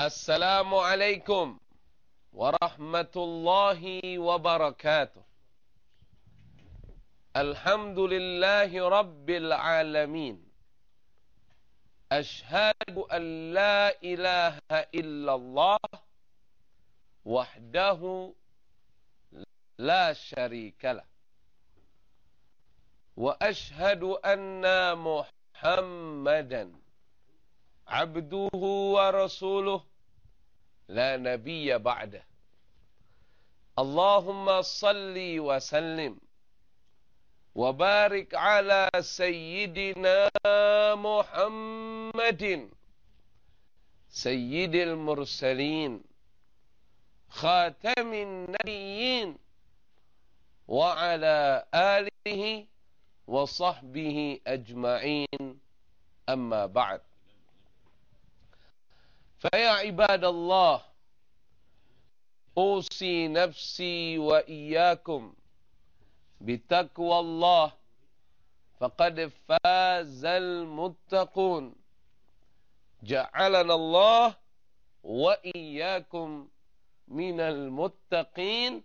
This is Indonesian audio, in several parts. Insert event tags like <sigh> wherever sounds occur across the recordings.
السلام عليكم ورحمة الله وبركاته. الحمد لله رب العالمين. أشهد أن لا إله إلا الله وحده لا شريك له. وأشهد أن محمدا عبده ورسوله لا نبي بعده. اللهم صل وسلم وبارك على سيدنا محمد سيد المرسلين خاتم النبيين وعلى آله وصحبه أجمعين. أما بعد. فيا عباد الله أوصي نفسي وإياكم بتقوى الله فقد فاز المتقون. جعلنا الله وإياكم من المتقين.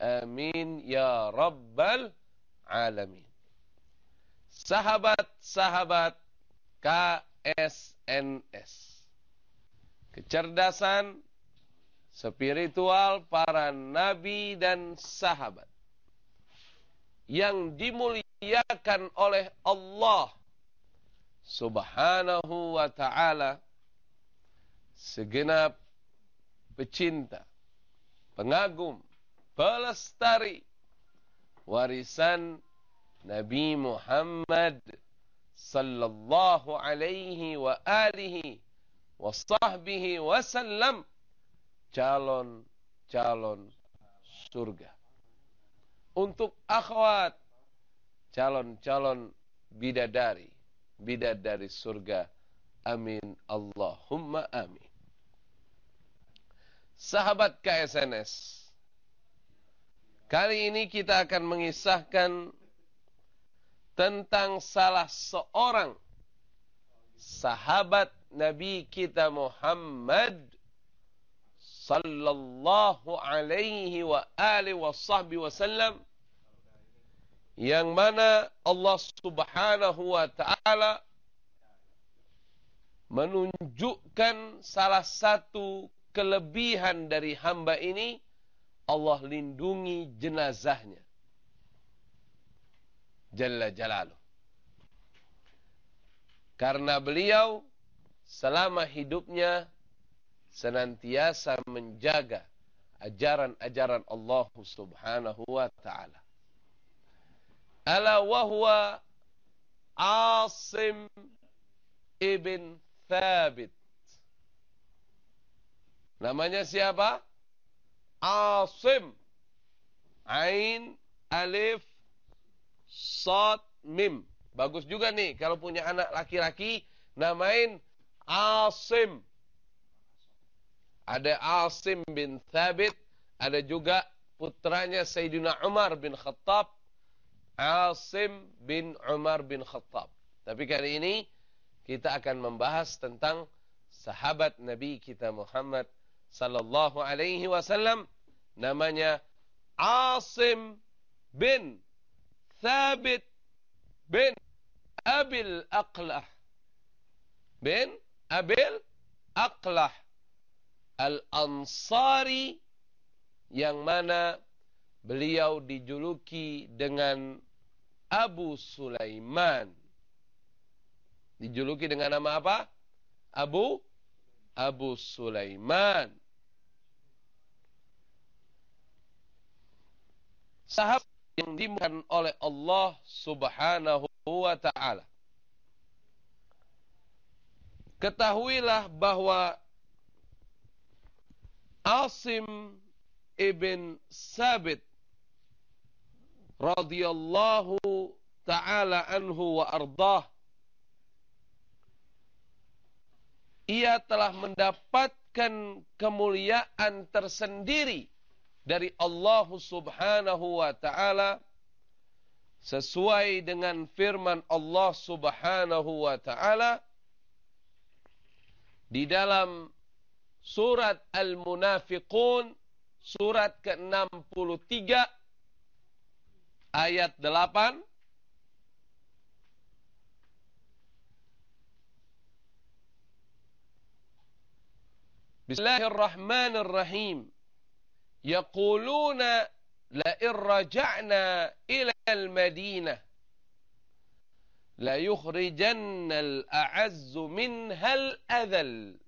آمين يا رب العالمين. sahabat-sahabat KSNS kecerdasan spiritual para nabi dan sahabat yang dimuliakan oleh Allah Subhanahu wa taala. Segenap pecinta, pengagum, pelestari warisan Nabi Muhammad sallallahu alaihi wa alihi wasahbihi wasallam calon-calon surga. Untuk akhwat calon-calon bidadari, bidadari surga. Amin Allahumma amin. Sahabat KSNS, kali ini kita akan mengisahkan tentang salah seorang sahabat Nabi kita Muhammad sallallahu alaihi wa alihi wa sahbihi wasallam yang mana Allah Subhanahu wa taala menunjukkan salah satu kelebihan dari hamba ini Allah lindungi jenazahnya. Jalla Jalaluh. Karena beliau selama hidupnya senantiasa menjaga ajaran-ajaran Allah Subhanahu wa taala. Ala wahwa Asim ibn Thabit. Namanya siapa? Asim. Ain, alif, sad, mim. Bagus juga nih kalau punya anak laki-laki namain Asim. Ada Asim bin Thabit, ada juga putranya Sayyidina Umar bin Khattab, Asim bin Umar bin Khattab. Tapi kali ini kita akan membahas tentang sahabat Nabi kita Muhammad sallallahu alaihi wasallam namanya Asim bin Thabit bin Abil Aqlah bin Abil Aqlah Al-Ansari yang mana beliau dijuluki dengan Abu Sulaiman. Dijuluki dengan nama apa? Abu Abu Sulaiman. Sahabat yang dimuliakan oleh Allah Subhanahu wa taala. Ketahuilah bahwa Asim ibn Sabit radhiyallahu taala anhu wa ardah ia telah mendapatkan kemuliaan tersendiri dari Allah Subhanahu wa taala sesuai dengan firman Allah Subhanahu wa taala di dalam surat Al-Munafiqun surat ke-63 ayat 8 Bismillahirrahmanirrahim. Yaquluna la'in raja'na ila al-Madinah ليخرجن الأعز منها الأذل.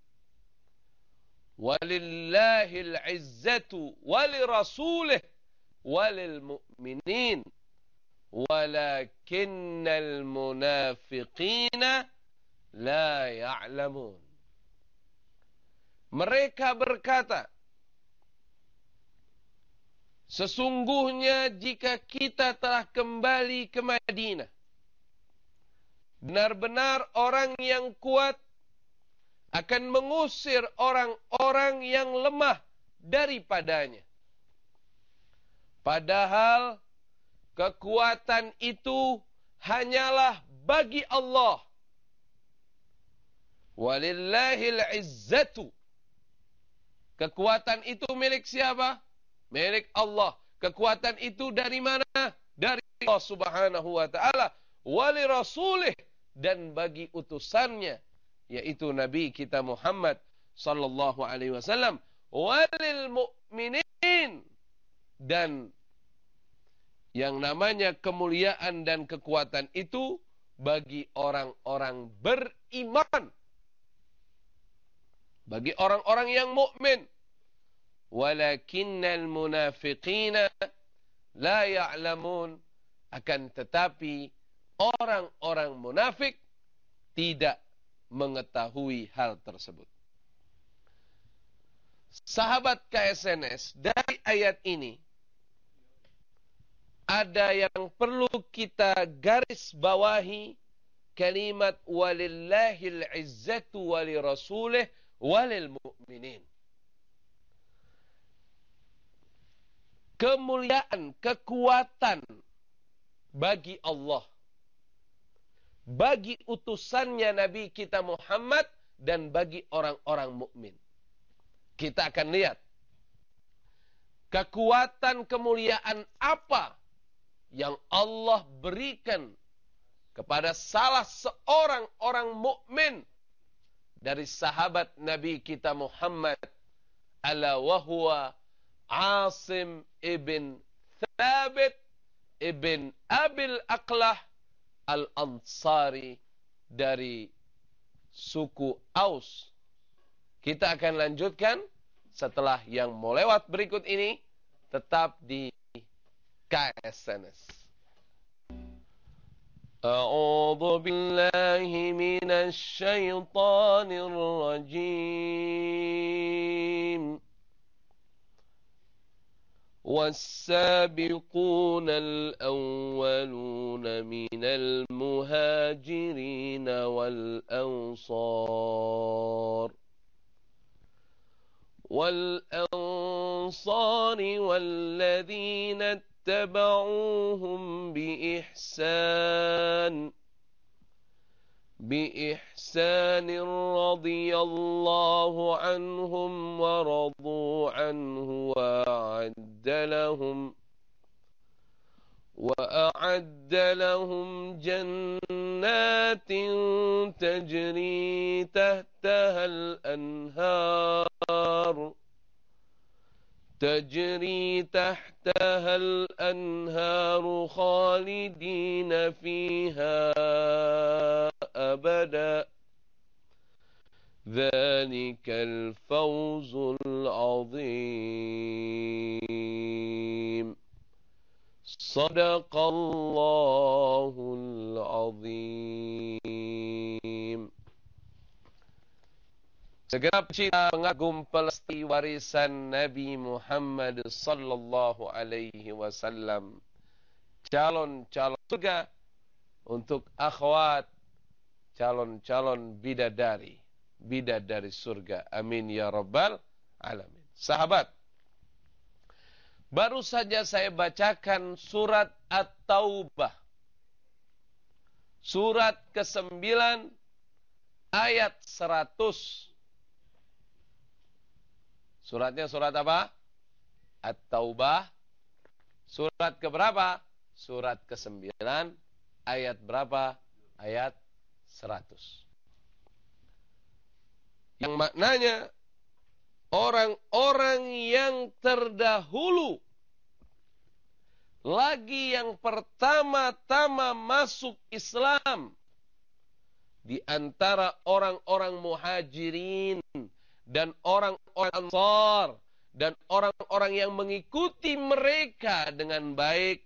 ولله العزة ولرسوله وللمؤمنين. ولكن المنافقين لا يعلمون. Mereka berkata, Sesungguhnya jika kita telah kembali ke Madinah, benar-benar orang yang kuat akan mengusir orang-orang yang lemah daripadanya. Padahal kekuatan itu hanyalah bagi Allah. Walillahil izzatu Kekuatan itu milik siapa? Milik Allah. Kekuatan itu dari mana? Dari Allah Subhanahu wa taala, wali rasulih dan bagi utusannya yaitu Nabi kita Muhammad sallallahu alaihi wasallam, walil mu'minin. Dan yang namanya kemuliaan dan kekuatan itu bagi orang-orang beriman. Bagi orang-orang yang mukmin. Walakinnal munafiqina la ya'lamun. Akan tetapi orang-orang munafik tidak mengetahui hal tersebut. Sahabat KSNS dari ayat ini ada yang perlu kita garis bawahi kalimat walillahil izzatu walirasulih walil mu'minin. Kemuliaan, kekuatan bagi Allah. Bagi utusannya Nabi kita Muhammad dan bagi orang-orang mukmin. Kita akan lihat kekuatan kemuliaan apa yang Allah berikan kepada salah seorang orang mukmin dari sahabat Nabi kita Muhammad ala wahwa Asim ibn Thabit ibn Abil Aqlah Al-Ansari dari suku Aus. Kita akan lanjutkan setelah yang mau lewat berikut ini tetap di KSNS. أعوذ بالله من الشيطان الرجيم والسابقون الأولون من المهاجرين والأنصار والأنصار والذين اتبعوهم بإحسان بإحسان رضي الله عنهم ورضوا عنه وأعد لهم وأعد لهم جنات تجري تحتها الأنهار تجري تحتها الأنهار خالدين فيها أبدا ذلك الفوز العظيم صدق الله العظيم Segera pecinta pengagum pelesti warisan Nabi Muhammad sallallahu alaihi wasallam. Calon-calon surga untuk akhwat calon-calon bidadari, bidadari surga. Amin ya rabbal alamin. Sahabat, baru saja saya bacakan surat At-Taubah. Surat ke-9 ayat 100 Suratnya surat apa? At-Taubah. Surat keberapa? Surat ke-9 ayat berapa? Ayat 100. Yang maknanya orang-orang yang terdahulu lagi yang pertama-tama masuk Islam di antara orang-orang muhajirin dan orang-orang ansar dan orang-orang yang mengikuti mereka dengan baik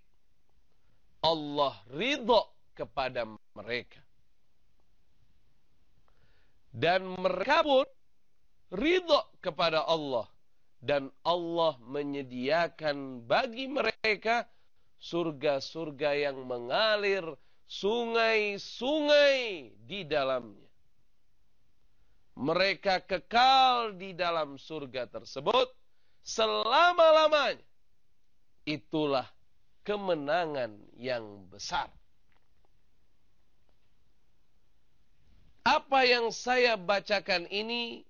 Allah ridho kepada mereka dan mereka pun ridho kepada Allah dan Allah menyediakan bagi mereka surga-surga yang mengalir sungai-sungai di dalamnya. Mereka kekal di dalam surga tersebut selama-lamanya. Itulah kemenangan yang besar. Apa yang saya bacakan ini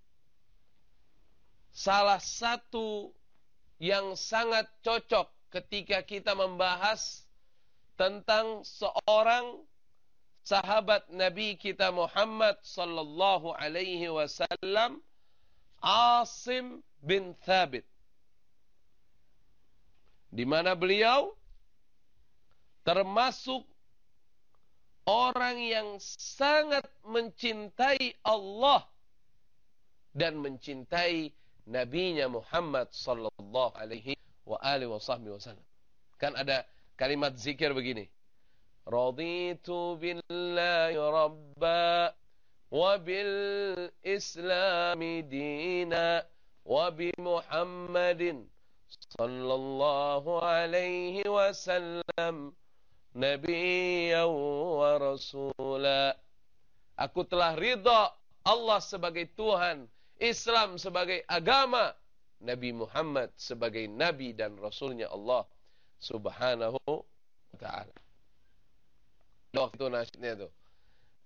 salah satu yang sangat cocok ketika kita membahas tentang seorang sahabat Nabi kita Muhammad sallallahu alaihi wasallam Asim bin Thabit. Di mana beliau termasuk orang yang sangat mencintai Allah dan mencintai nabinya Muhammad sallallahu alaihi wa alihi wasallam. Kan ada kalimat zikir begini. Raditu billahi rabba wa bil islami dina wa bi Muhammadin sallallahu alaihi wasallam nabiyyan wa rasula. Aku telah ridha Allah sebagai Tuhan, Islam sebagai agama, Nabi Muhammad sebagai nabi dan rasulnya Allah Subhanahu wa taala. Waktu nasyidnya itu.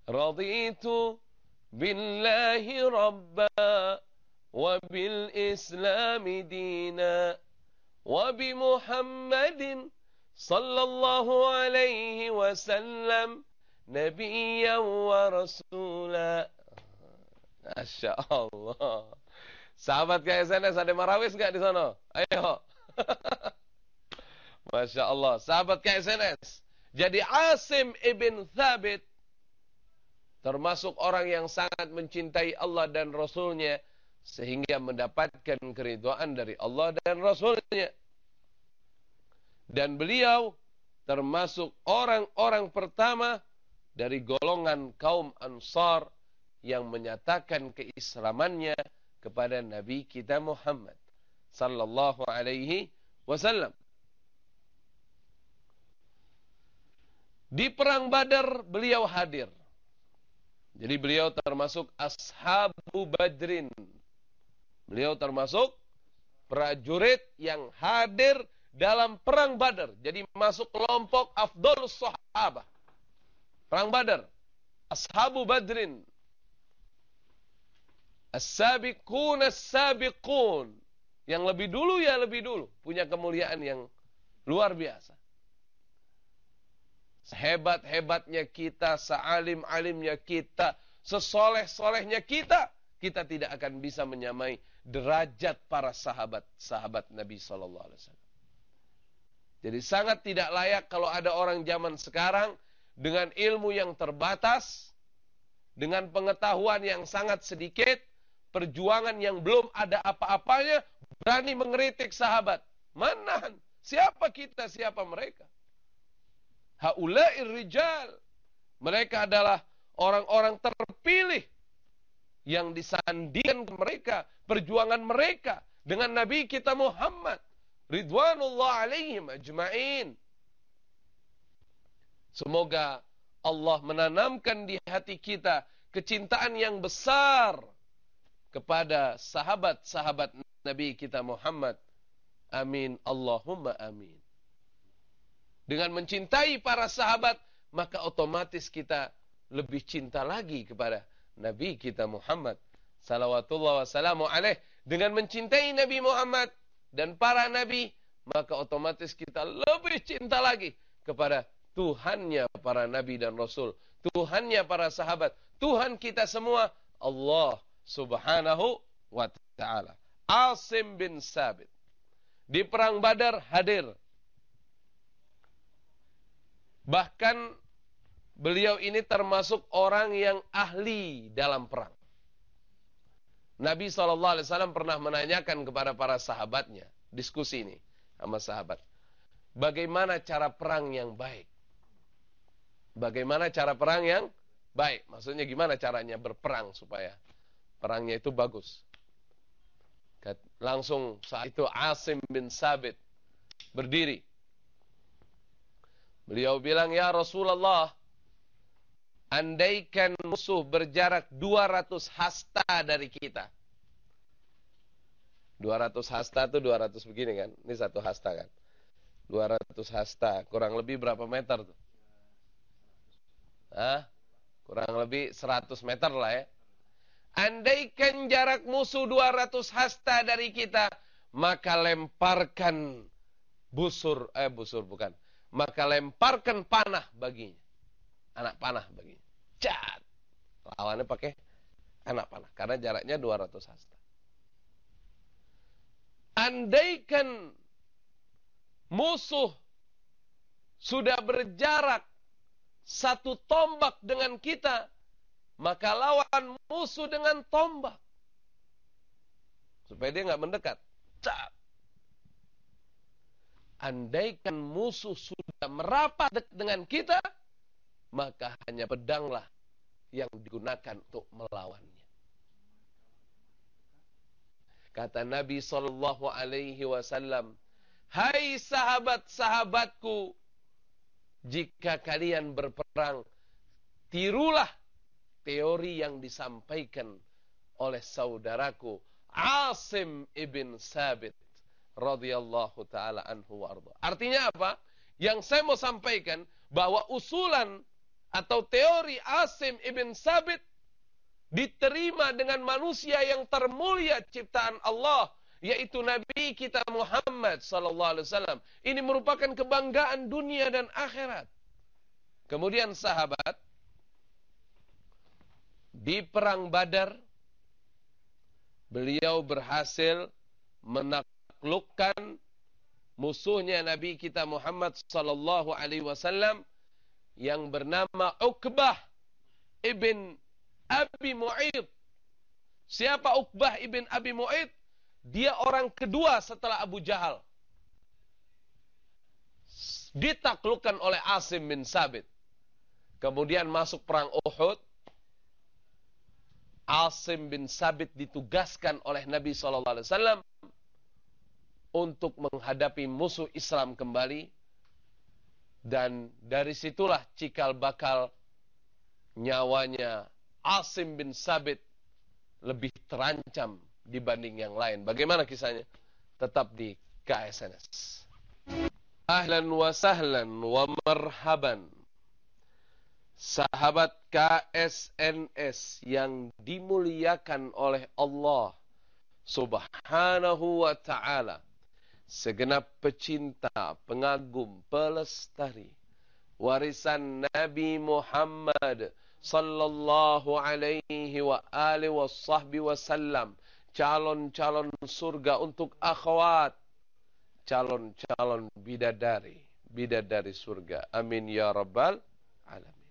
Raditu billahi rabba wa bil islami dina wa bi Muhammadin sallallahu alaihi wasallam nabiyyan wa rasula. Masya Allah. Sahabat KSNS ada marawis nggak di sana? Ayo. <laughs> Masya Allah. Sahabat KSNS. Jadi Asim ibn Thabit termasuk orang yang sangat mencintai Allah dan Rasulnya sehingga mendapatkan keriduan dari Allah dan Rasulnya. Dan beliau termasuk orang-orang pertama dari golongan kaum Ansar yang menyatakan keislamannya kepada Nabi kita Muhammad sallallahu alaihi wasallam. Di perang Badar beliau hadir. Jadi beliau termasuk ashabu Badrin. Beliau termasuk prajurit yang hadir dalam perang Badar. Jadi masuk kelompok afdol sahabah. Perang Badar. Ashabu Badrin. As-sabiqun as-sabiqun. Yang lebih dulu ya lebih dulu. Punya kemuliaan yang luar biasa. Sehebat-hebatnya kita, sealim-alimnya kita, sesoleh-solehnya kita, kita tidak akan bisa menyamai derajat para sahabat-sahabat Nabi Sallallahu Alaihi Wasallam. Jadi sangat tidak layak kalau ada orang zaman sekarang dengan ilmu yang terbatas, dengan pengetahuan yang sangat sedikit, perjuangan yang belum ada apa-apanya, berani mengeritik sahabat. Mana? Siapa kita, siapa mereka? Haula'ir rijal. Mereka adalah orang-orang terpilih yang disandingkan mereka, perjuangan mereka dengan Nabi kita Muhammad Ridwanullah alaihim ajma'in. Semoga Allah menanamkan di hati kita kecintaan yang besar kepada sahabat-sahabat Nabi kita Muhammad. Amin. Allahumma amin. Dengan mencintai para sahabat, maka otomatis kita lebih cinta lagi kepada Nabi kita Muhammad. Salawatullah wassalamu alaih. Dengan mencintai Nabi Muhammad dan para nabi, maka otomatis kita lebih cinta lagi kepada Tuhannya para nabi dan rasul, Tuhannya para sahabat, Tuhan kita semua, Allah Subhanahu wa taala. Asim bin Sabit di perang Badar hadir. Bahkan beliau ini termasuk orang yang ahli dalam perang. Nabi SAW pernah menanyakan kepada para sahabatnya, diskusi ini sama sahabat. Bagaimana cara perang yang baik? Bagaimana cara perang yang baik? Maksudnya gimana caranya berperang supaya perangnya itu bagus? Langsung saat itu Asim bin Sabit berdiri. Beliau bilang, Ya Rasulullah, andaikan musuh berjarak 200 hasta dari kita. 200 hasta itu 200 begini kan. Ini satu hasta kan. 200 hasta. Kurang lebih berapa meter tuh? Hah? Kurang lebih 100 meter lah ya. Andaikan jarak musuh 200 hasta dari kita, maka lemparkan busur, eh busur bukan. Maka lemparkan panah baginya. Anak panah baginya. Cat. Lawannya pakai anak panah. Karena jaraknya 200 hasta. Andaikan musuh sudah berjarak satu tombak dengan kita, maka lawan musuh dengan tombak. Supaya dia nggak mendekat. Cat. Andaikan musuh sudah merapat dengan kita, maka hanya pedanglah yang digunakan untuk melawannya. Kata Nabi Shallallahu Alaihi Wasallam, Hai sahabat-sahabatku, jika kalian berperang, tirulah teori yang disampaikan oleh saudaraku Asim ibn Sabit radhiyallahu taala anhu warda. Artinya apa? Yang saya mau sampaikan bahwa usulan atau teori Asim ibn Sabit diterima dengan manusia yang termulia ciptaan Allah yaitu Nabi kita Muhammad sallallahu alaihi wasallam. Ini merupakan kebanggaan dunia dan akhirat. Kemudian sahabat di perang Badar beliau berhasil menaklukkan musuhnya Nabi kita Muhammad sallallahu alaihi wasallam yang bernama Uqbah ibn Abi Mu'id. Siapa Uqbah ibn Abi Mu'id? Dia orang kedua setelah Abu Jahal. Ditaklukkan oleh Asim bin Sabit. Kemudian masuk perang Uhud. Asim bin Sabit ditugaskan oleh Nabi SAW untuk menghadapi musuh Islam kembali. Dan dari situlah cikal bakal nyawanya Asim bin Sabit lebih terancam dibanding yang lain. Bagaimana kisahnya? Tetap di KSNS. Ahlan wa sahlan wa marhaban sahabat KSNS yang dimuliakan oleh Allah Subhanahu wa taala segenap pecinta, pengagum, pelestari warisan Nabi Muhammad sallallahu alaihi wa alihi wasahbi wasallam calon-calon surga untuk akhwat calon-calon bidadari bidadari surga amin ya rabbal alamin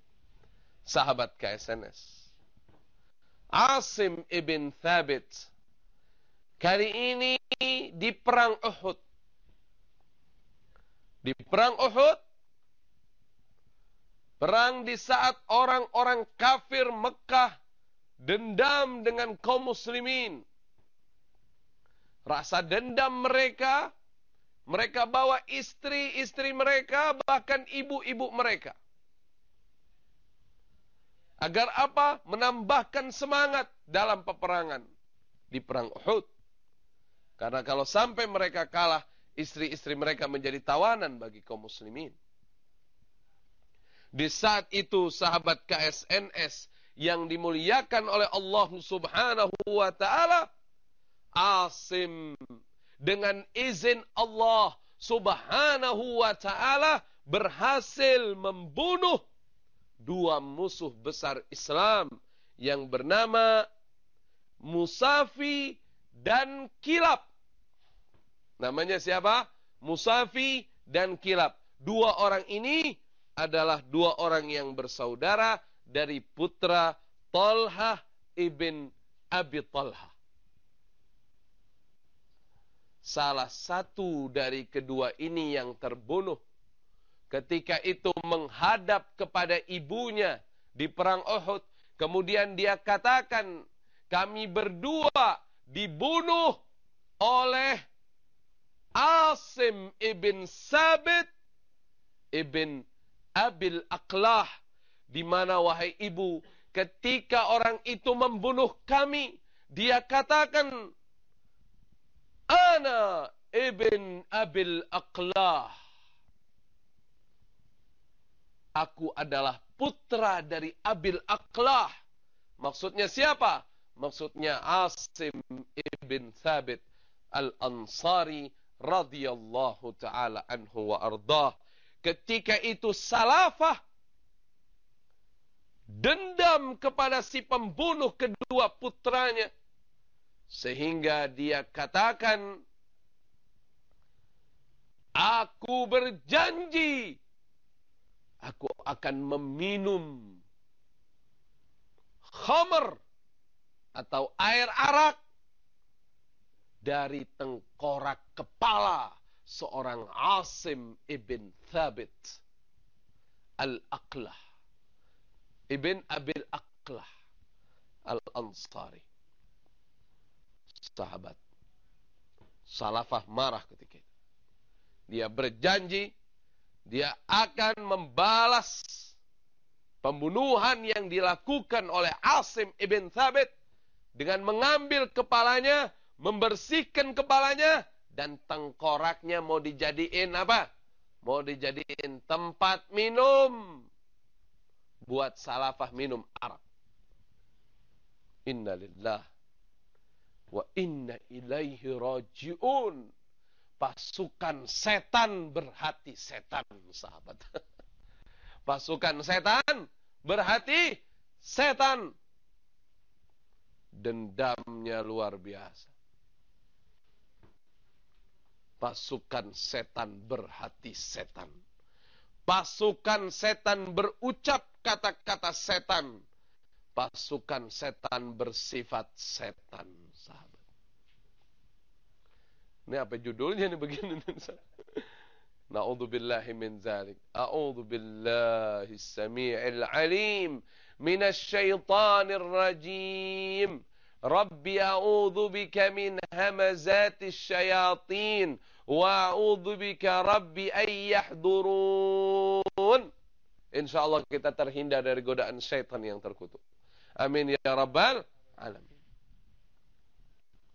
sahabat KSNS. Asim ibn Thabit. Kali ini di perang Uhud. Di perang Uhud, perang di saat orang-orang kafir Mekah dendam dengan kaum muslimin. Rasa dendam mereka, mereka bawa istri-istri mereka, bahkan ibu-ibu mereka. Agar apa? Menambahkan semangat dalam peperangan di perang Uhud. Karena kalau sampai mereka kalah, istri-istri mereka menjadi tawanan bagi kaum muslimin. Di saat itu sahabat KSNS yang dimuliakan oleh Allah Subhanahu wa taala Asim dengan izin Allah Subhanahu wa taala berhasil membunuh dua musuh besar Islam yang bernama Musafi dan Kilab. Namanya siapa? Musafi dan Kilab. Dua orang ini adalah dua orang yang bersaudara dari putra Talha ibn Abi Talha. Salah satu dari kedua ini yang terbunuh ketika itu menghadap kepada ibunya di perang Uhud. Kemudian dia katakan, kami berdua dibunuh oleh Asim ibn Sabit ibn Abil Aqlah. Di mana wahai ibu, ketika orang itu membunuh kami, dia katakan, Ana ibn Abil Aqlah. Aku adalah putra dari Abil Aqlah. Maksudnya siapa? Maksudnya Asim ibn Thabit al-Ansari radhiyallahu taala anhu wa. Ketika itu salafah dendam kepada si pembunuh kedua putranya sehingga dia katakan aku berjanji aku akan meminum khamr atau air arak dari tengkorak kepala seorang Asim ibn Thabit al-Aqlah. Ibn Abil Aqlah al-Ansari. Sahabat. Salafah marah ketika itu. Dia berjanji dia akan membalas pembunuhan yang dilakukan oleh Asim ibn Thabit dengan mengambil kepalanya membersihkan kepalanya dan tengkoraknya mau dijadiin apa? Mau dijadiin tempat minum buat salafah minum arak. Inna lillah wa inna ilaihi rajiun. Pasukan setan berhati setan, sahabat. <laughs> Pasukan setan berhati setan. Dendamnya luar biasa Pasukan setan berhati setan. Pasukan setan berucap kata-kata setan. Pasukan setan bersifat setan, sahabat. Ini apa judulnya nih begini? Na'udhu billahi min zalik. A'udhu billahi sami'il alim. Minasyaitanir rajim. Rabbi a'udhu bika min hamazatis syayatin Wa'udhu bika rabbi ayyahdurun. InsyaAllah kita terhindar dari godaan syaitan yang terkutuk. Amin ya Rabbal Alamin.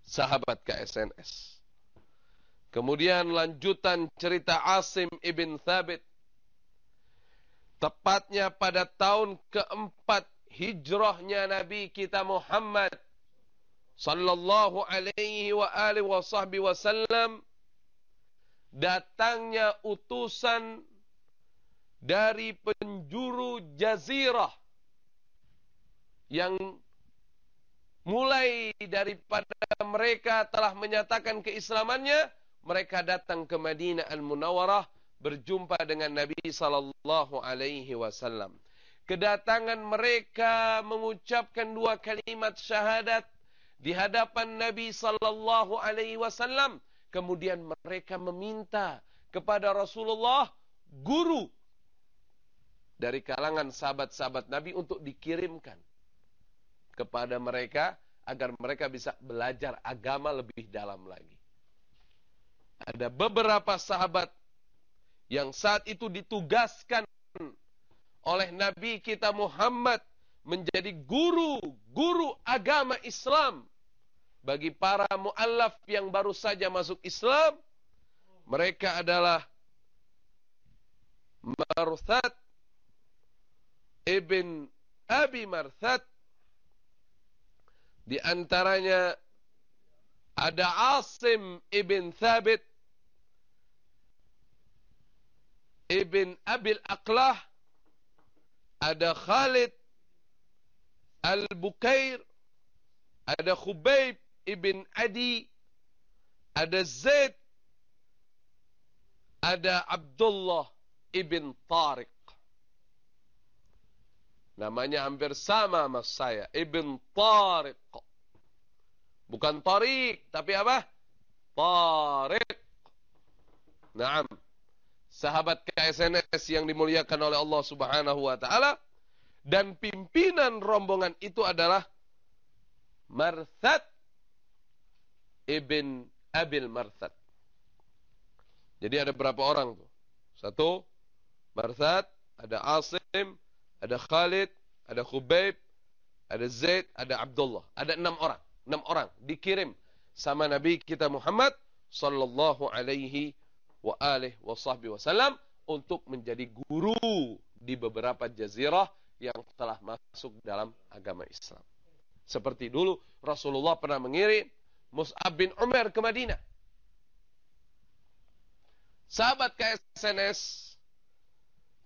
Sahabat KSNS. Kemudian lanjutan cerita Asim ibn Thabit. Tepatnya pada tahun keempat hijrahnya Nabi kita Muhammad sallallahu alaihi wa alihi wa sahbihi wasallam datangnya utusan dari penjuru jazirah yang mulai daripada mereka telah menyatakan keislamannya mereka datang ke Madinah Al-Munawwarah berjumpa dengan Nabi sallallahu alaihi wasallam. Kedatangan mereka mengucapkan dua kalimat syahadat di hadapan Nabi sallallahu alaihi wasallam Kemudian mereka meminta kepada Rasulullah guru dari kalangan sahabat-sahabat Nabi untuk dikirimkan kepada mereka agar mereka bisa belajar agama lebih dalam lagi. Ada beberapa sahabat yang saat itu ditugaskan oleh Nabi kita Muhammad menjadi guru-guru agama Islam bagi para muallaf yang baru saja masuk Islam mereka adalah Marthat ibn Abi Marthat di antaranya Ada Asim ibn Thabit ibn Abil Aqlah. Ada Khalid Al-Bukair. Ada Khubayb ibn Adi. Ada Zaid. Ada Abdullah ibn Tariq. Namanya hampir sama mas saya. Ibn Tariq. Bukan Tariq, tapi apa? Tariq. Naam. Sahabat KSNS yang dimuliakan oleh Allah Subhanahu wa taala dan pimpinan rombongan itu adalah Marthad ibn Abil Marthad. Jadi ada berapa orang tuh? Satu, Marthad, ada Asim, ada Khalid, ada Khubayb, ada Zaid, ada Abdullah. Ada enam orang enam orang dikirim sama Nabi kita Muhammad sallallahu alaihi wa alihi wasallam untuk menjadi guru di beberapa jazirah yang telah masuk dalam agama Islam. Seperti dulu Rasulullah pernah mengirim Mus'ab bin Umar ke Madinah. Sahabat KSNS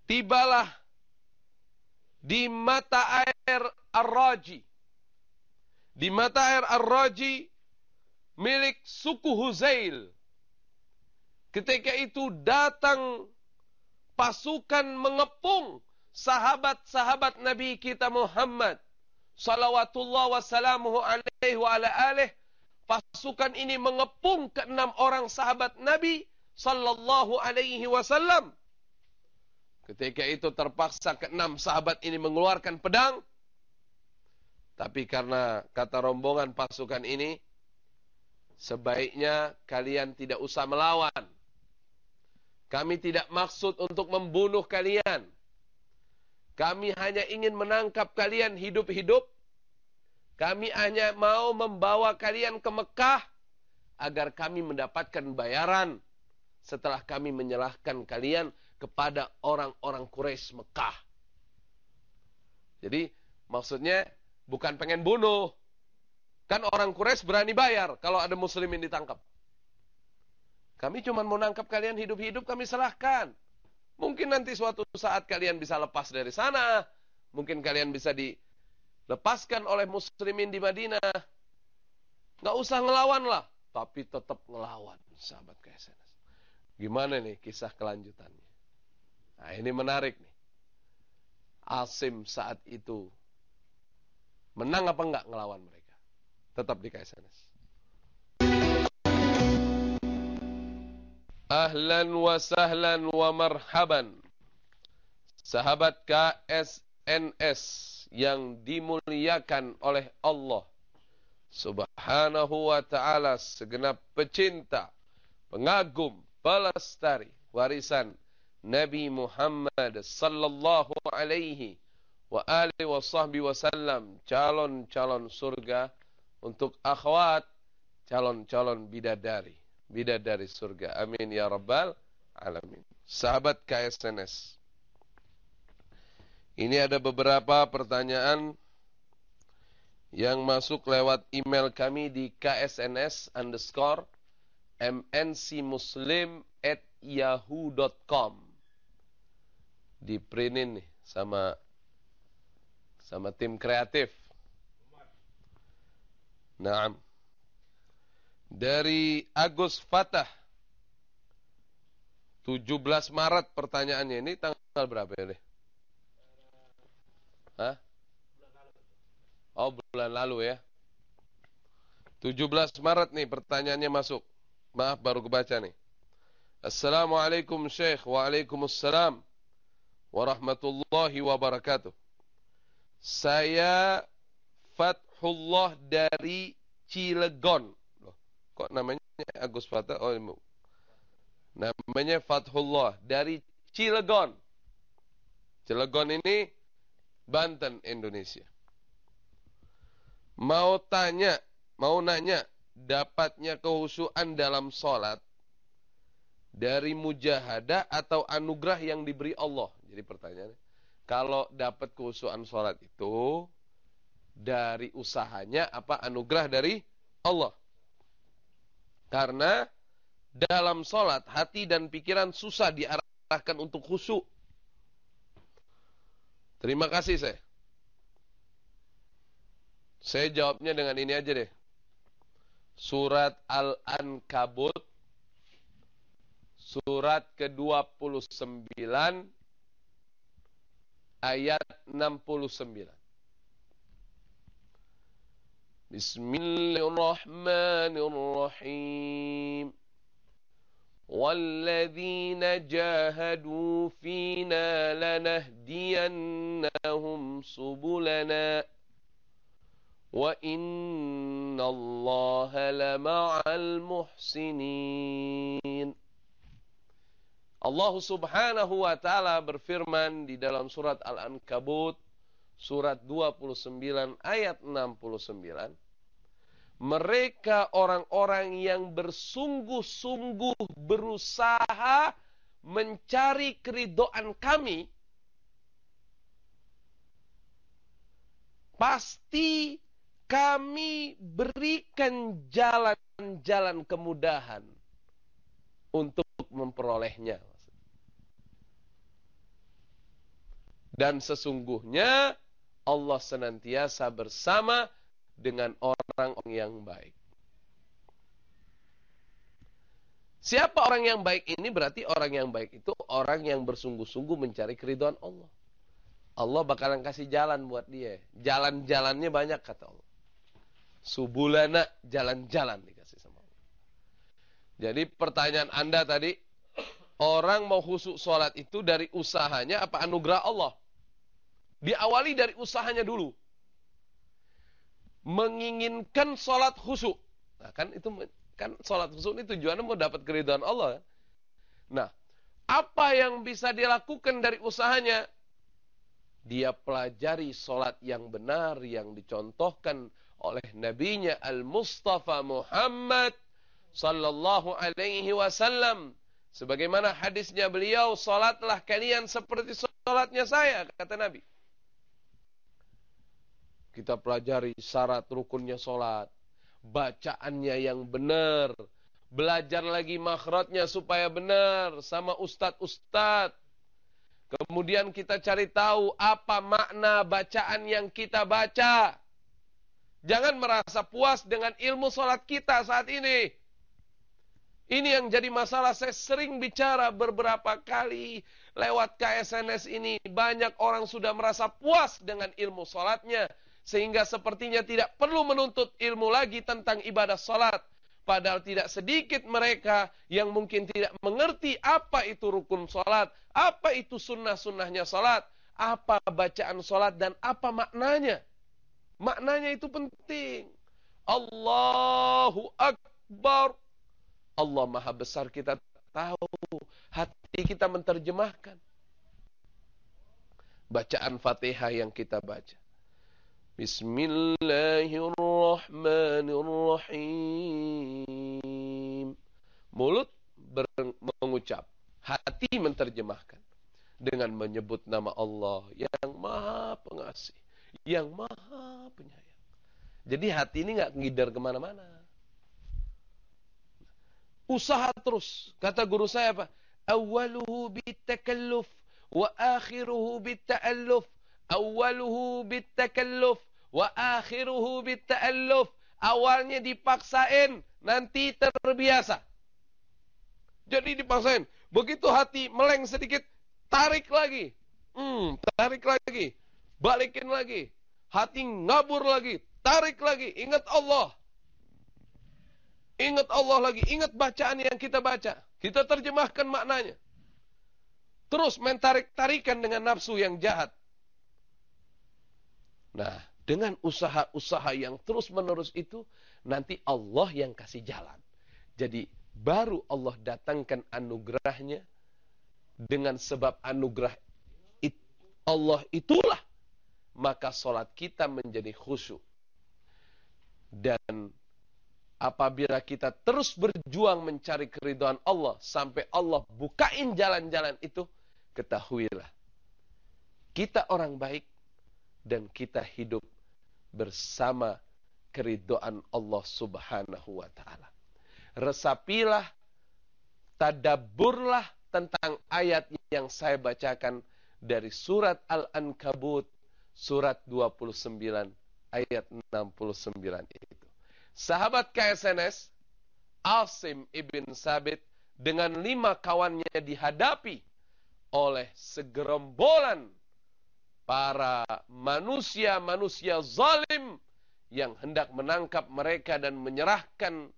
tibalah di mata air Ar-Raji di mata air Ar-Raji milik suku Huzail. Ketika itu datang pasukan mengepung sahabat-sahabat Nabi kita Muhammad salawatullah wassalamuhu alaihi wa ala alih pasukan ini mengepung keenam orang sahabat Nabi sallallahu alaihi wasallam ketika itu terpaksa keenam sahabat ini mengeluarkan pedang tapi karena kata rombongan pasukan ini, sebaiknya kalian tidak usah melawan. Kami tidak maksud untuk membunuh kalian. Kami hanya ingin menangkap kalian hidup-hidup. Kami hanya mau membawa kalian ke Mekah agar kami mendapatkan bayaran setelah kami menyerahkan kalian kepada orang-orang Quraisy Mekah. Jadi maksudnya Bukan pengen bunuh. Kan orang Quraisy berani bayar kalau ada muslimin ditangkap. Kami cuma mau nangkap kalian hidup-hidup, kami serahkan. Mungkin nanti suatu saat kalian bisa lepas dari sana. Mungkin kalian bisa dilepaskan oleh muslimin di Madinah. Nggak usah ngelawan lah. Tapi tetap ngelawan, sahabat KSNS. Gimana nih kisah kelanjutannya? Nah ini menarik nih. Asim saat itu Menang apa enggak ngelawan mereka? Tetap di KSNS. Ahlan wa sahlan wa marhaban. Sahabat KSNS yang dimuliakan oleh Allah Subhanahu wa taala segenap pecinta, pengagum, pelestari warisan Nabi Muhammad sallallahu alaihi wa alihi wa sahbihi wasallam calon-calon surga untuk akhwat calon-calon bidadari bidadari surga amin ya rabbal alamin sahabat KSNS ini ada beberapa pertanyaan yang masuk lewat email kami di ksns underscore mncmuslim at yahoo.com di printin nih sama sama tim kreatif. Naam. Dari Agus Fatah. 17 Maret pertanyaannya ini tanggal berapa ya? Hah? Oh, bulan lalu ya. 17 Maret nih pertanyaannya masuk. Maaf baru kebaca nih. Assalamualaikum Syekh. Waalaikumsalam. Warahmatullahi wabarakatuh. Saya Fathullah dari Cilegon. Kok namanya Agus Fatah? Oh, namanya Fathullah dari Cilegon. Cilegon ini Banten, Indonesia. Mau tanya, mau nanya, dapatnya kehusuan dalam sholat dari mujahadah atau anugerah yang diberi Allah? Jadi pertanyaannya, kalau dapat kehusuan sholat itu dari usahanya apa anugerah dari Allah. Karena dalam sholat, hati dan pikiran susah diarahkan untuk khusyuk. Terima kasih saya. Saya jawabnya dengan ini aja deh. Surat Al-Ankabut surat ke-29 ayat 69. بسم الله الرحمن الرحيم. والذين جاهدوا فينا لنهدينهم سبلنا. وإن الله لمع المحسنين. الله سبحانه وتعالى berfirman di dalam سورة الأنكبوت سورة surat 29 ayat 69 mereka orang-orang yang bersungguh-sungguh berusaha mencari keridoan kami pasti kami berikan jalan-jalan kemudahan untuk memperolehnya. Dan sesungguhnya Allah senantiasa bersama dengan orang-orang yang baik. Siapa orang yang baik ini berarti orang yang baik itu orang yang bersungguh-sungguh mencari keriduan Allah. Allah bakalan kasih jalan buat dia. Jalan-jalannya banyak kata Allah. Subulana jalan-jalan dikasih sama Allah. Jadi pertanyaan Anda tadi, orang mau khusuk sholat itu dari usahanya apa anugerah Allah? Diawali dari usahanya dulu menginginkan sholat khusyuk. Nah, kan itu kan sholat khusyuk ini tujuannya mau dapat keridhaan Allah. Kan? Nah, apa yang bisa dilakukan dari usahanya? Dia pelajari sholat yang benar yang dicontohkan oleh nabinya Al-Mustafa Muhammad sallallahu alaihi wasallam. Sebagaimana hadisnya beliau, sholatlah kalian seperti sholatnya saya, kata Nabi. Kita pelajari syarat rukunnya sholat. Bacaannya yang benar. Belajar lagi makhrajnya supaya benar. Sama ustad-ustad. Kemudian kita cari tahu apa makna bacaan yang kita baca. Jangan merasa puas dengan ilmu sholat kita saat ini. Ini yang jadi masalah. Saya sering bicara beberapa kali lewat KSNS ini. Banyak orang sudah merasa puas dengan ilmu sholatnya. Sehingga sepertinya tidak perlu menuntut ilmu lagi tentang ibadah salat. Padahal tidak sedikit mereka yang mungkin tidak mengerti apa itu rukun salat, apa itu sunnah-sunnahnya salat, apa bacaan salat dan apa maknanya. Maknanya itu penting. Allahu Akbar. Allah Maha Besar kita tahu. Hati kita menterjemahkan. Bacaan Fatihah yang kita baca. Bismillahirrahmanirrahim. Mulut mengucap, hati menerjemahkan dengan menyebut nama Allah yang Maha Pengasih, yang Maha Penyayang. Jadi hati ini nggak ngidar ke mana-mana. Usaha terus. Kata guru saya apa? Awaluhu bitakalluf wa akhiruhu bitta'alluf. Awaluhu bitakalluf Wa akhiruhu bitta'alluf. Awalnya dipaksain, nanti terbiasa. Jadi dipaksain. Begitu hati meleng sedikit, tarik lagi. Hmm, tarik lagi. Balikin lagi. Hati ngabur lagi. Tarik lagi. Ingat Allah. Ingat Allah lagi. Ingat bacaan yang kita baca. Kita terjemahkan maknanya. Terus mentarik-tarikan dengan nafsu yang jahat. Nah, dengan usaha-usaha yang terus-menerus itu, nanti Allah yang kasih jalan. Jadi, baru Allah datangkan anugerahnya, dengan sebab anugerah Allah itulah, maka sholat kita menjadi khusyuk. Dan apabila kita terus berjuang mencari keridhaan Allah, sampai Allah bukain jalan-jalan itu, ketahuilah. Kita orang baik, dan kita hidup bersama keridoan Allah Subhanahu wa taala. resapilah, tadaburlah tentang ayat yang saya bacakan dari surat Al-Ankabut surat 29 ayat 69 itu. Sahabat KSNS Asim ibn Sabit dengan lima kawannya dihadapi oleh segerombolan para manusia-manusia zalim yang hendak menangkap mereka dan menyerahkan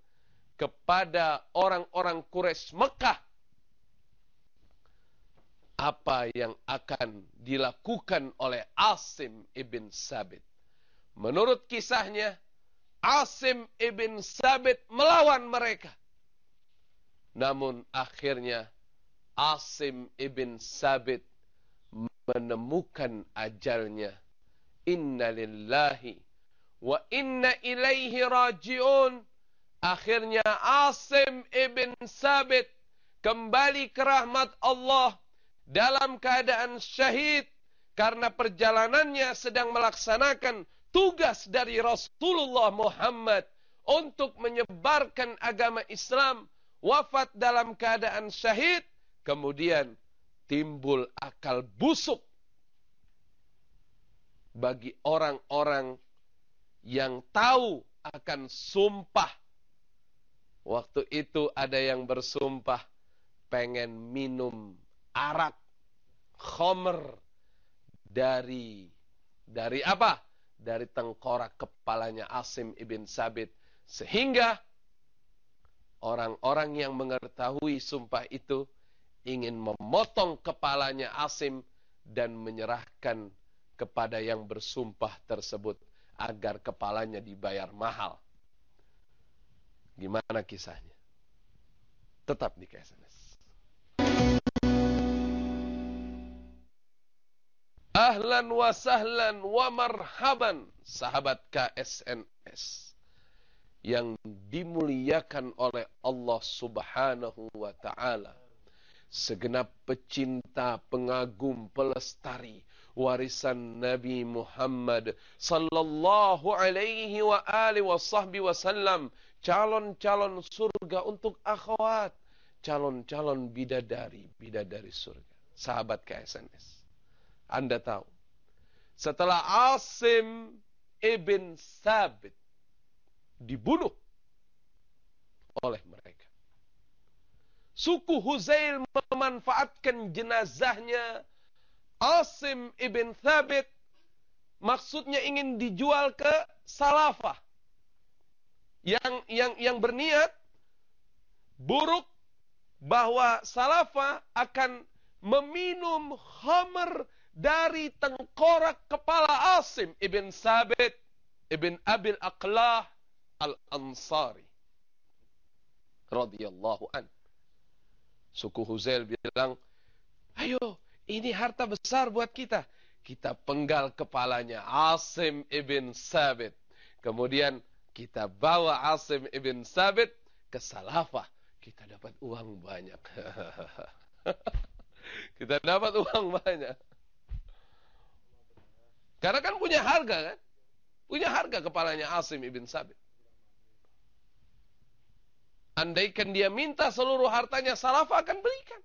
kepada orang-orang Quraisy Mekah apa yang akan dilakukan oleh Asim ibn Sabit. Menurut kisahnya, Asim ibn Sabit melawan mereka. Namun akhirnya Asim ibn Sabit menemukan ajalnya. Inna lillahi wa inna ilaihi raji'un. Akhirnya Asim ibn Sabit kembali ke rahmat Allah dalam keadaan syahid karena perjalanannya sedang melaksanakan tugas dari Rasulullah Muhammad untuk menyebarkan agama Islam wafat dalam keadaan syahid kemudian timbul akal busuk bagi orang-orang yang tahu akan sumpah waktu itu ada yang bersumpah pengen minum arak, khomer dari dari apa? Dari tengkorak kepalanya Asim ibn Sabit sehingga orang-orang yang mengetahui sumpah itu ingin memotong kepalanya Asim dan menyerahkan kepada yang bersumpah tersebut agar kepalanya dibayar mahal. Gimana kisahnya? Tetap di KSNS. Ahlan wa sahlan wa marhaban sahabat KSNS yang dimuliakan oleh Allah Subhanahu wa taala. Segenap pecinta, pengagum, pelestari warisan Nabi Muhammad sallallahu alaihi wa alihi wasallam, calon-calon surga untuk akhwat, calon-calon bidadari, bidadari surga. Sahabat KSNS. Anda tahu. Setelah Asim ibn Sabit dibunuh oleh mereka. Suku Huzail memanfaatkan jenazahnya Asim ibn Thabit. Maksudnya ingin dijual ke Salafah. Yang yang yang berniat buruk bahwa Salafah akan meminum khamr dari tengkorak kepala Asim ibn Sabit ibn Abil Aqlah al-Ansari. Radhiyallahu an. Suku Huzail bilang, "Ayo, ini harta besar buat kita. Kita penggal kepalanya Asim ibn Sabit. Kemudian kita bawa Asim ibn Sabit ke Salafah. Kita dapat uang banyak. <laughs> kita dapat uang banyak. Karena kan punya harga kan? Punya harga kepalanya Asim ibn Sabit. Andaikan dia minta seluruh hartanya Salaf akan berikan.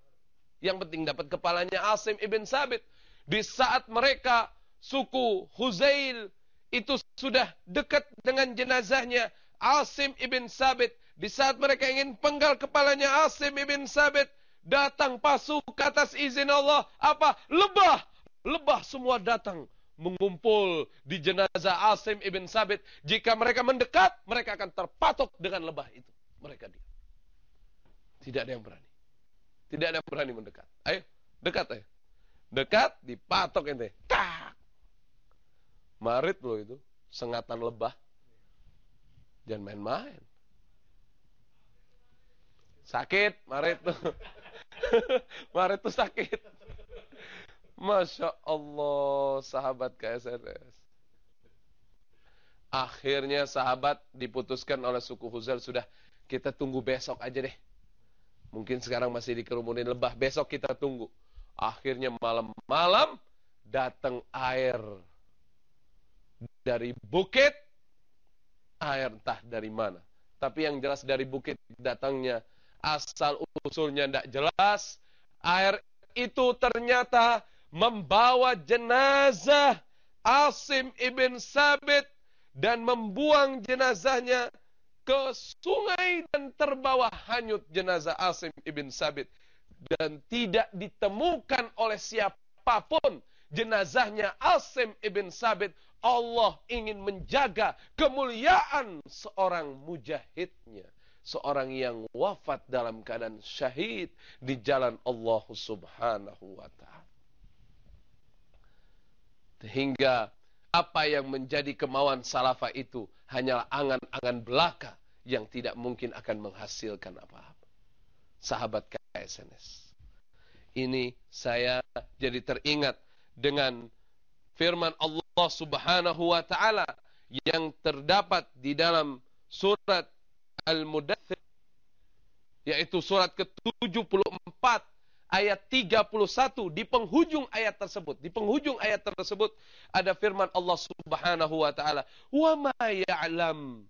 Yang penting dapat kepalanya Asim ibn Sabit. Di saat mereka suku Huzail itu sudah dekat dengan jenazahnya Asim ibn Sabit. Di saat mereka ingin penggal kepalanya Asim ibn Sabit. Datang pasukan atas izin Allah. Apa? Lebah. Lebah semua datang mengumpul di jenazah Asim ibn Sabit. Jika mereka mendekat, mereka akan terpatok dengan lebah itu. Mereka diam. Tidak ada yang berani. Tidak ada yang berani mendekat. Ayo, dekat ayo. Dekat, dipatok ente. Tak. Marit loh itu. Sengatan lebah. Jangan main-main. Sakit, marit tuh. <laughs> marit tuh sakit. Masya Allah, sahabat KSNS. Akhirnya sahabat diputuskan oleh suku Huzail sudah kita tunggu besok aja deh. Mungkin sekarang masih dikerumunin lebah, besok kita tunggu. Akhirnya malam-malam datang air dari bukit, air entah dari mana. tapi yang jelas dari bukit datangnya. Asal usulnya tidak jelas. Air itu ternyata membawa jenazah Asim ibn Sabit dan membuang jenazahnya ke sungai dan terbawa hanyut jenazah Asim ibn Sabit. Dan tidak ditemukan oleh siapa pun jenazahnya Asim ibn Sabit. Allah ingin menjaga kemuliaan seorang mujahidnya. Seorang yang wafat dalam keadaan syahid di jalan Allah Subhanahu wa taala. Sehingga apa yang menjadi kemauan salafa itu hanyalah angan-angan belaka yang tidak mungkin akan menghasilkan apa-apa. Sahabat KSNS. Ini saya jadi teringat dengan firman Allah Subhanahu wa taala yang terdapat di dalam surat Al-Mudaththir yaitu surat ke-74 ayat 31 di penghujung ayat tersebut. Di penghujung ayat tersebut ada firman Allah Subhanahu wa taala. Wa ma ya'lam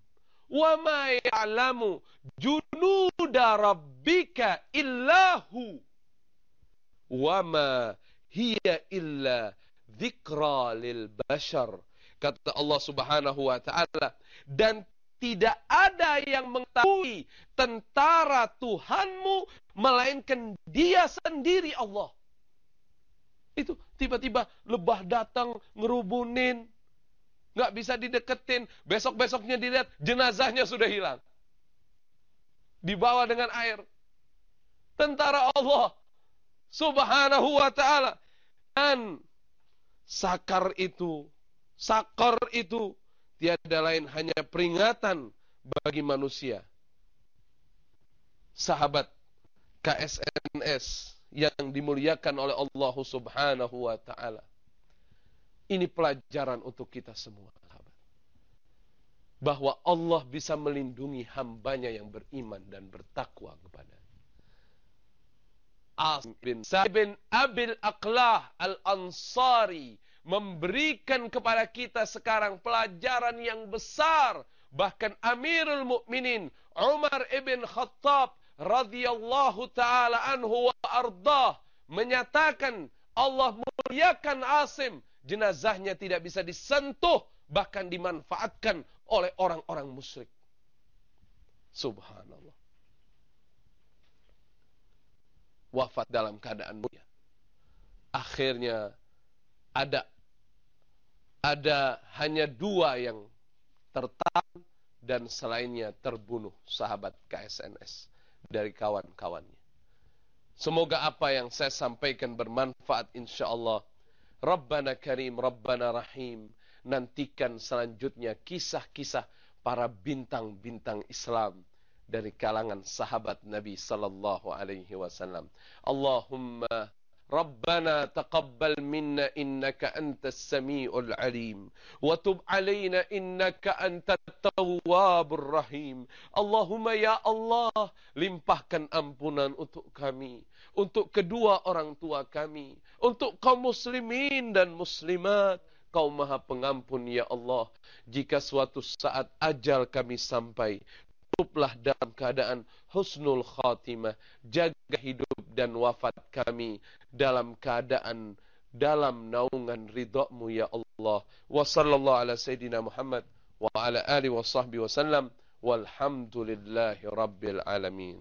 wa ma ya'lamu junuda rabbika illahu wa ma hiya illa dzikra lil bashar kata Allah Subhanahu wa taala. Dan tidak ada yang mengetahui tentara Tuhanmu melainkan Dia sendiri Allah. Itu tiba-tiba lebah datang ngerubunin, nggak bisa dideketin. Besok-besoknya dilihat jenazahnya sudah hilang, dibawa dengan air. Tentara Allah Subhanahu wa taala dan sakar itu, sakar itu tiada lain hanya peringatan bagi manusia. Sahabat KSNS yang dimuliakan oleh Allah Subhanahu wa taala. Ini pelajaran untuk kita semua, sahabat. Bahwa Allah bisa melindungi hambanya yang beriman dan bertakwa kepada. As bin Sabin Abil Aqlah Al-Ansari memberikan kepada kita sekarang pelajaran yang besar. Bahkan Amirul Mukminin Umar ibn Khattab radhiyallahu taala anhu wa ardah menyatakan Allah muliakan Asim, jenazahnya tidak bisa disentuh bahkan dimanfaatkan oleh orang-orang musyrik. Subhanallah. Wafat dalam keadaan mulia. Akhirnya ada ada hanya dua yang tertahan dan selainnya terbunuh sahabat KSNS dari kawan-kawannya. Semoga apa yang saya sampaikan bermanfaat insyaAllah. Rabbana Karim, Rabbana Rahim. Nantikan selanjutnya kisah-kisah para bintang-bintang Islam dari kalangan sahabat Nabi sallallahu alaihi wasallam. Allahumma ربنا تقبل منا إنك أنت السميع العليم وتب علينا إنك أنت التواب الرحيم اللهم ya Allah limpahkan ampunan untuk kami untuk kedua orang tua kami untuk kaum muslimin dan muslimat Kau maha pengampun ya Allah Jika suatu saat ajal kami sampai Tutuplah dalam keadaan husnul khatimah Jaga hidup dan wafat kami dalam keadaan dalam naungan ridhamu ya Allah. Wa sallallahu ala sayyidina Muhammad wa ala alihi wa sahbihi wa sallam walhamdulillahi rabbil alamin.